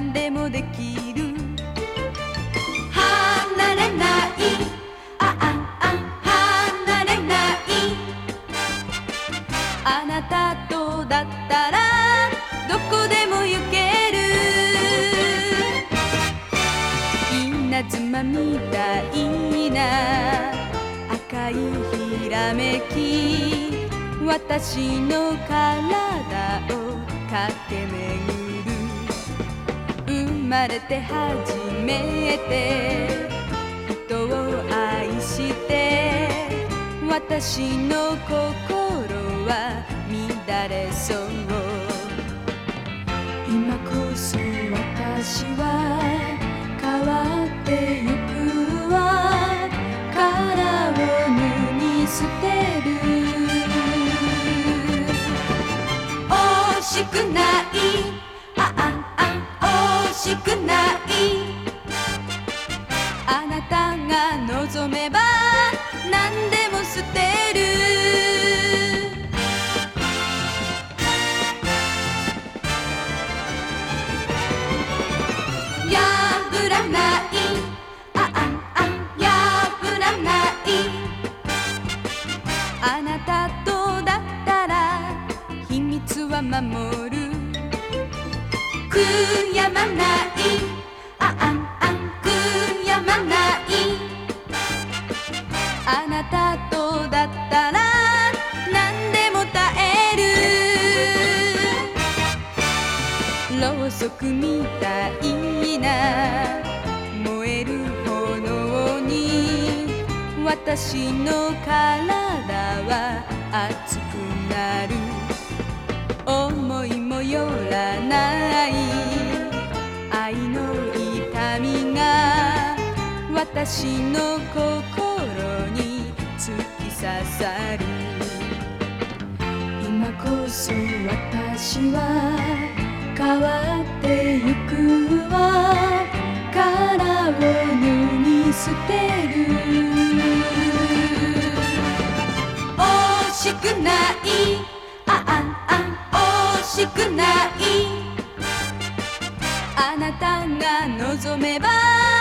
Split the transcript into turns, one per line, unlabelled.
何でもできる。離れない。あああ離れない。あなたとだったらどこでも行ける。稲妻みたいな。赤いひらめき。私の体を駆け巡る。まれて初めて人を愛して私の心は乱れそう。今こそ私は変わってゆくしくない。あなたが望めば何でも捨てる。破らない。あああ破らない。あなたとだったら秘密は守る。悔やまない。あああ悔やまない。あなたとだったら何でも耐える。ろうそくみたいな。燃える炎に。私の体は熱くなる。私の心に突き刺さる今こそ私は変わってゆくわ殻を脱ぎ捨てる惜しくないあああ惜しくないあなたが望めば